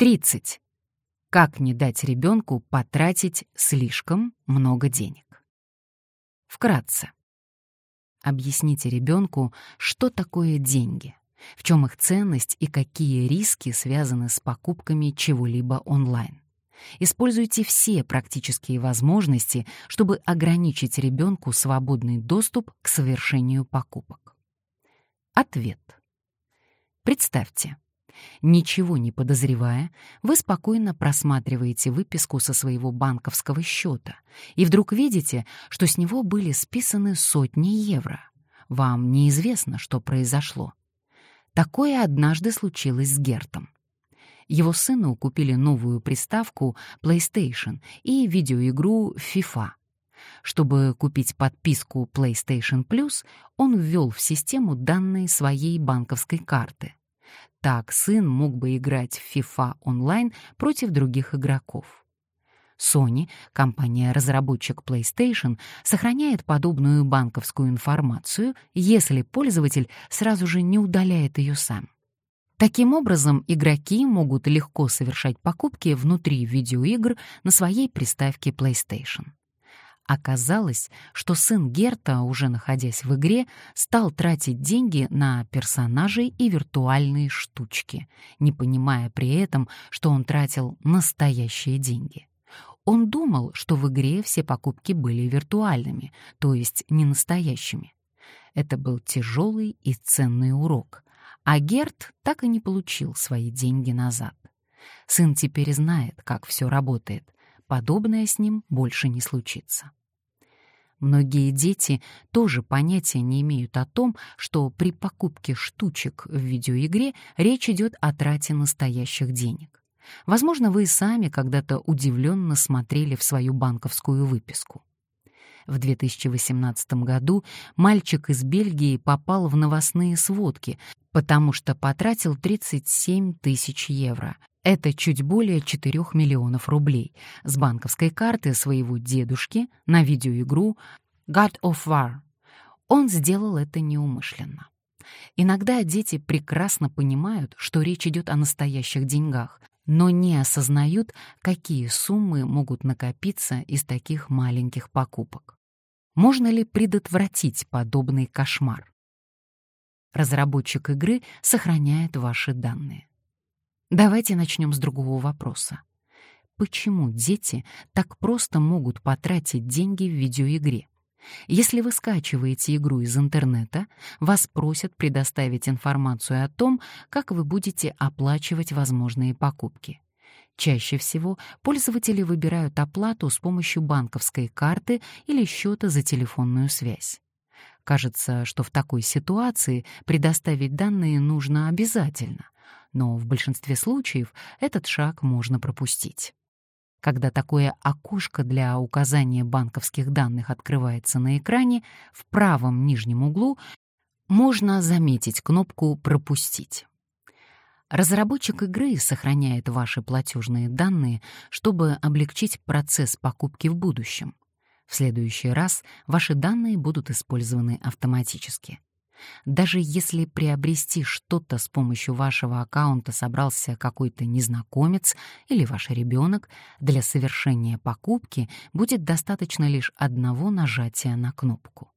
30. Как не дать ребенку потратить слишком много денег? Вкратце. Объясните ребенку, что такое деньги, в чем их ценность и какие риски связаны с покупками чего-либо онлайн. Используйте все практические возможности, чтобы ограничить ребенку свободный доступ к совершению покупок. Ответ. Представьте, Ничего не подозревая, вы спокойно просматриваете выписку со своего банковского счета и вдруг видите, что с него были списаны сотни евро. Вам неизвестно, что произошло. Такое однажды случилось с Гертом. Его сыну купили новую приставку PlayStation и видеоигру FIFA. Чтобы купить подписку PlayStation Plus, он ввел в систему данные своей банковской карты — так сын мог бы играть в FIFA онлайн против других игроков. Sony, компания-разработчик PlayStation, сохраняет подобную банковскую информацию, если пользователь сразу же не удаляет ее сам. Таким образом, игроки могут легко совершать покупки внутри видеоигр на своей приставке PlayStation. Оказалось, что сын Герта, уже находясь в игре, стал тратить деньги на персонажей и виртуальные штучки, не понимая при этом, что он тратил настоящие деньги. Он думал, что в игре все покупки были виртуальными, то есть не настоящими. Это был тяжелый и ценный урок, а Герт так и не получил свои деньги назад. Сын теперь знает, как все работает. Подобное с ним больше не случится. Многие дети тоже понятия не имеют о том, что при покупке штучек в видеоигре речь идет о трате настоящих денег. Возможно, вы и сами когда-то удивленно смотрели в свою банковскую выписку. В 2018 году мальчик из Бельгии попал в новостные сводки, потому что потратил 37 тысяч евро. Это чуть более 4 миллионов рублей с банковской карты своего дедушки на видеоигру God of War. Он сделал это неумышленно. Иногда дети прекрасно понимают, что речь идет о настоящих деньгах, но не осознают, какие суммы могут накопиться из таких маленьких покупок. Можно ли предотвратить подобный кошмар? Разработчик игры сохраняет ваши данные. Давайте начнем с другого вопроса. Почему дети так просто могут потратить деньги в видеоигре? Если вы скачиваете игру из интернета, вас просят предоставить информацию о том, как вы будете оплачивать возможные покупки. Чаще всего пользователи выбирают оплату с помощью банковской карты или счета за телефонную связь. Кажется, что в такой ситуации предоставить данные нужно обязательно, но в большинстве случаев этот шаг можно пропустить. Когда такое окошко для указания банковских данных открывается на экране, в правом нижнем углу можно заметить кнопку «Пропустить». Разработчик игры сохраняет ваши платежные данные, чтобы облегчить процесс покупки в будущем. В следующий раз ваши данные будут использованы автоматически. Даже если приобрести что-то с помощью вашего аккаунта собрался какой-то незнакомец или ваш ребенок, для совершения покупки будет достаточно лишь одного нажатия на кнопку.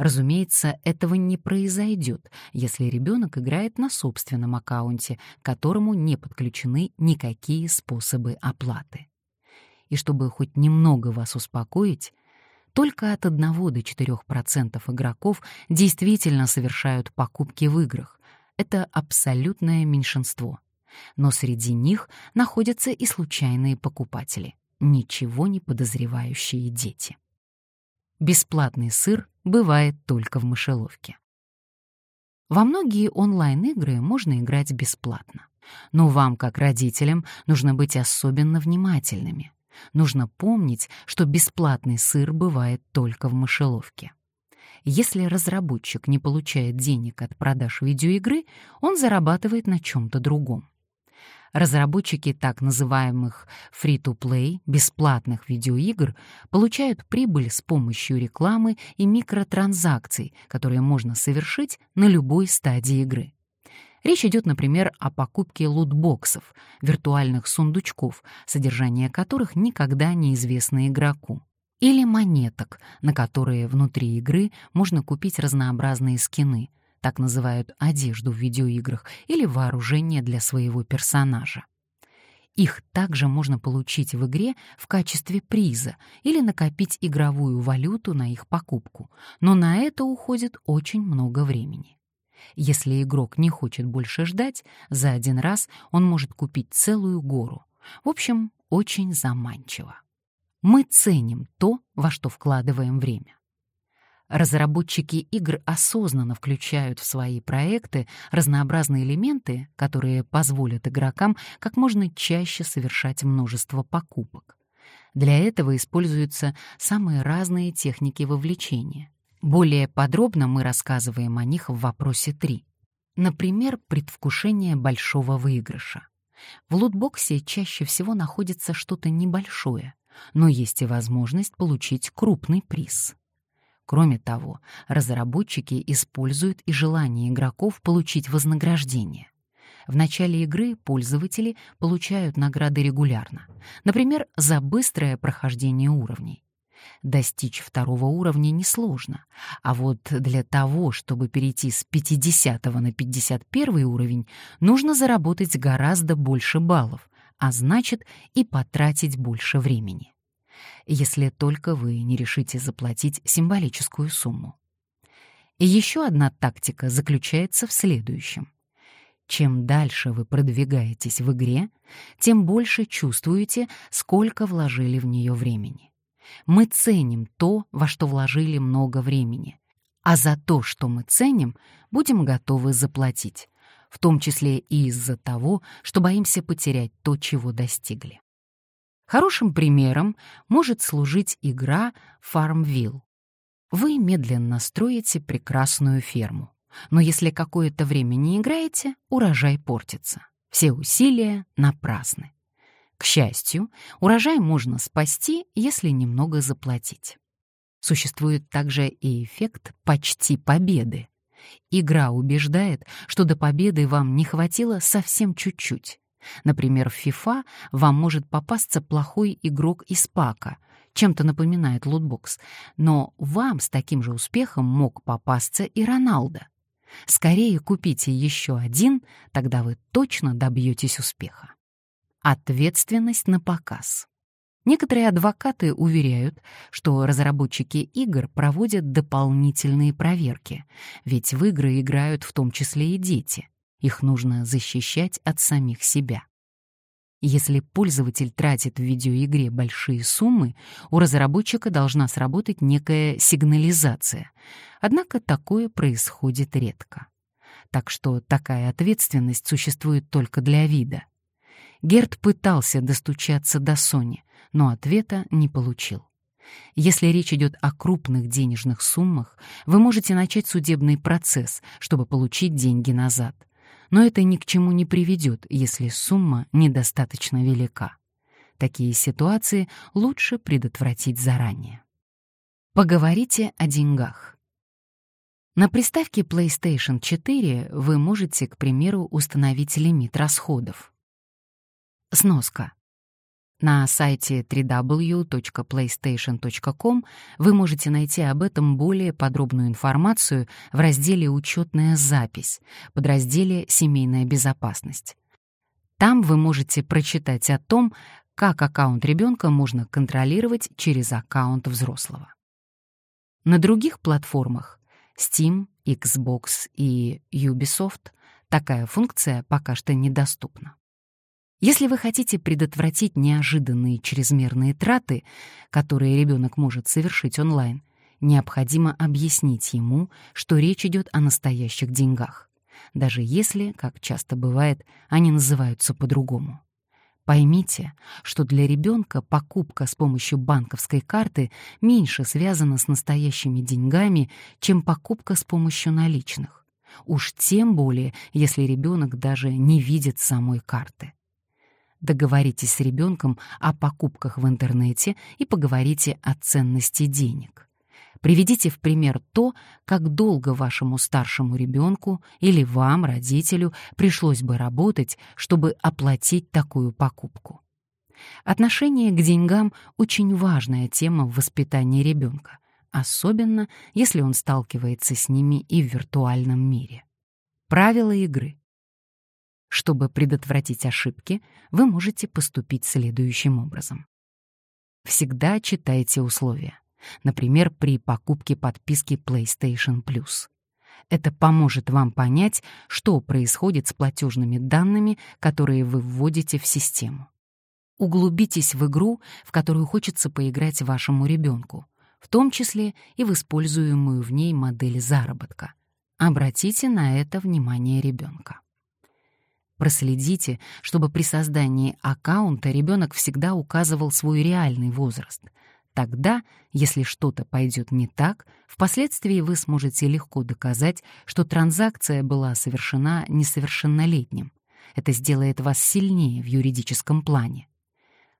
Разумеется, этого не произойдет, если ребенок играет на собственном аккаунте, к которому не подключены никакие способы оплаты. И чтобы хоть немного вас успокоить, только от 1 до 4% игроков действительно совершают покупки в играх. Это абсолютное меньшинство. Но среди них находятся и случайные покупатели, ничего не подозревающие дети. Бесплатный сыр бывает только в мышеловке. Во многие онлайн-игры можно играть бесплатно. Но вам, как родителям, нужно быть особенно внимательными. Нужно помнить, что бесплатный сыр бывает только в мышеловке. Если разработчик не получает денег от продаж видеоигры, он зарабатывает на чем-то другом. Разработчики так называемых free-to-play, бесплатных видеоигр, получают прибыль с помощью рекламы и микротранзакций, которые можно совершить на любой стадии игры. Речь идет, например, о покупке лутбоксов, виртуальных сундучков, содержание которых никогда не известно игроку. Или монеток, на которые внутри игры можно купить разнообразные скины, так называют одежду в видеоиграх, или вооружение для своего персонажа. Их также можно получить в игре в качестве приза или накопить игровую валюту на их покупку, но на это уходит очень много времени. Если игрок не хочет больше ждать, за один раз он может купить целую гору. В общем, очень заманчиво. Мы ценим то, во что вкладываем время. Разработчики игр осознанно включают в свои проекты разнообразные элементы, которые позволят игрокам как можно чаще совершать множество покупок. Для этого используются самые разные техники вовлечения. Более подробно мы рассказываем о них в вопросе 3. Например, предвкушение большого выигрыша. В лутбоксе чаще всего находится что-то небольшое, но есть и возможность получить крупный приз. Кроме того, разработчики используют и желание игроков получить вознаграждение. В начале игры пользователи получают награды регулярно, например, за быстрое прохождение уровней. Достичь второго уровня несложно, а вот для того, чтобы перейти с 50 на 51 уровень, нужно заработать гораздо больше баллов, а значит и потратить больше времени если только вы не решите заплатить символическую сумму. И еще одна тактика заключается в следующем. Чем дальше вы продвигаетесь в игре, тем больше чувствуете, сколько вложили в нее времени. Мы ценим то, во что вложили много времени, а за то, что мы ценим, будем готовы заплатить, в том числе и из-за того, что боимся потерять то, чего достигли. Хорошим примером может служить игра Farmville. Вы медленно строите прекрасную ферму, но если какое-то время не играете, урожай портится. Все усилия напрасны. К счастью, урожай можно спасти, если немного заплатить. Существует также и эффект почти победы. Игра убеждает, что до победы вам не хватило совсем чуть-чуть. Например, в FIFA вам может попасться плохой игрок из пака, чем-то напоминает лутбокс, но вам с таким же успехом мог попасться и Роналдо. Скорее купите еще один, тогда вы точно добьетесь успеха. Ответственность на показ. Некоторые адвокаты уверяют, что разработчики игр проводят дополнительные проверки, ведь в игры играют в том числе и дети — их нужно защищать от самих себя. Если пользователь тратит в видеоигре большие суммы, у разработчика должна сработать некая сигнализация. Однако такое происходит редко. Так что такая ответственность существует только для вида. Герт пытался достучаться до Sony, но ответа не получил. Если речь идет о крупных денежных суммах, вы можете начать судебный процесс, чтобы получить деньги назад но это ни к чему не приведет, если сумма недостаточно велика. Такие ситуации лучше предотвратить заранее. Поговорите о деньгах. На приставке PlayStation 4 вы можете, к примеру, установить лимит расходов. Сноска. На сайте www.playstation.com вы можете найти об этом более подробную информацию в разделе «Учетная запись» под разделе «Семейная безопасность». Там вы можете прочитать о том, как аккаунт ребенка можно контролировать через аккаунт взрослого. На других платформах Steam, Xbox и Ubisoft такая функция пока что недоступна. Если вы хотите предотвратить неожиданные чрезмерные траты, которые ребенок может совершить онлайн, необходимо объяснить ему, что речь идет о настоящих деньгах, даже если, как часто бывает, они называются по-другому. Поймите, что для ребенка покупка с помощью банковской карты меньше связана с настоящими деньгами, чем покупка с помощью наличных. Уж тем более, если ребенок даже не видит самой карты. Договоритесь с ребенком о покупках в интернете и поговорите о ценности денег. Приведите в пример то, как долго вашему старшему ребенку или вам, родителю, пришлось бы работать, чтобы оплатить такую покупку. Отношение к деньгам — очень важная тема в воспитании ребенка, особенно если он сталкивается с ними и в виртуальном мире. Правила игры. Чтобы предотвратить ошибки, вы можете поступить следующим образом. Всегда читайте условия. Например, при покупке подписки PlayStation Plus. Это поможет вам понять, что происходит с платежными данными, которые вы вводите в систему. Углубитесь в игру, в которую хочется поиграть вашему ребенку, в том числе и в используемую в ней модель заработка. Обратите на это внимание ребенка. Проследите, чтобы при создании аккаунта ребенок всегда указывал свой реальный возраст. Тогда, если что-то пойдет не так, впоследствии вы сможете легко доказать, что транзакция была совершена несовершеннолетним. Это сделает вас сильнее в юридическом плане.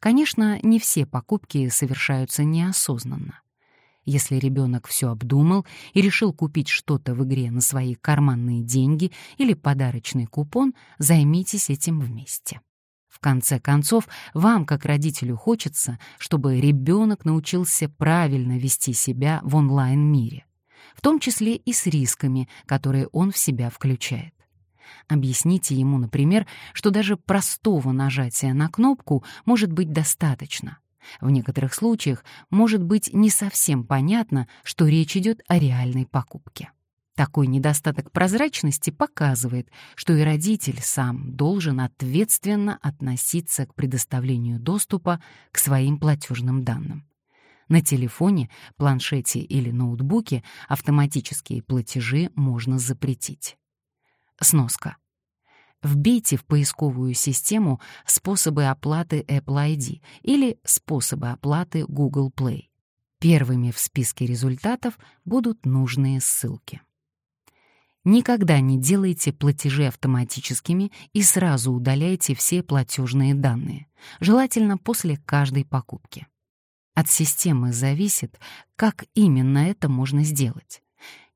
Конечно, не все покупки совершаются неосознанно. Если ребенок все обдумал и решил купить что-то в игре на свои карманные деньги или подарочный купон, займитесь этим вместе. В конце концов, вам, как родителю, хочется, чтобы ребенок научился правильно вести себя в онлайн-мире, в том числе и с рисками, которые он в себя включает. Объясните ему, например, что даже простого нажатия на кнопку может быть достаточно. В некоторых случаях может быть не совсем понятно, что речь идет о реальной покупке. Такой недостаток прозрачности показывает, что и родитель сам должен ответственно относиться к предоставлению доступа к своим платежным данным. На телефоне, планшете или ноутбуке автоматические платежи можно запретить. Сноска. Вбейте в поисковую систему способы оплаты Apple ID или способы оплаты Google Play. Первыми в списке результатов будут нужные ссылки. Никогда не делайте платежи автоматическими и сразу удаляйте все платежные данные, желательно после каждой покупки. От системы зависит, как именно это можно сделать.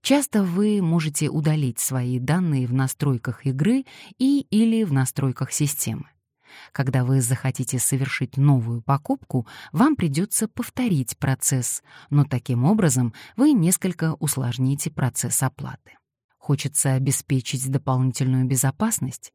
Часто вы можете удалить свои данные в настройках игры и или в настройках системы. Когда вы захотите совершить новую покупку, вам придется повторить процесс, но таким образом вы несколько усложните процесс оплаты. Хочется обеспечить дополнительную безопасность?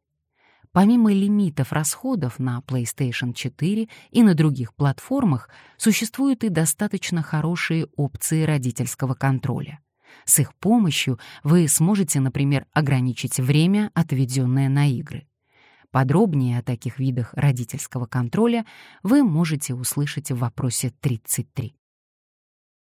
Помимо лимитов расходов на PlayStation 4 и на других платформах, существуют и достаточно хорошие опции родительского контроля. С их помощью вы сможете, например, ограничить время, отведенное на игры. Подробнее о таких видах родительского контроля вы можете услышать в вопросе 33.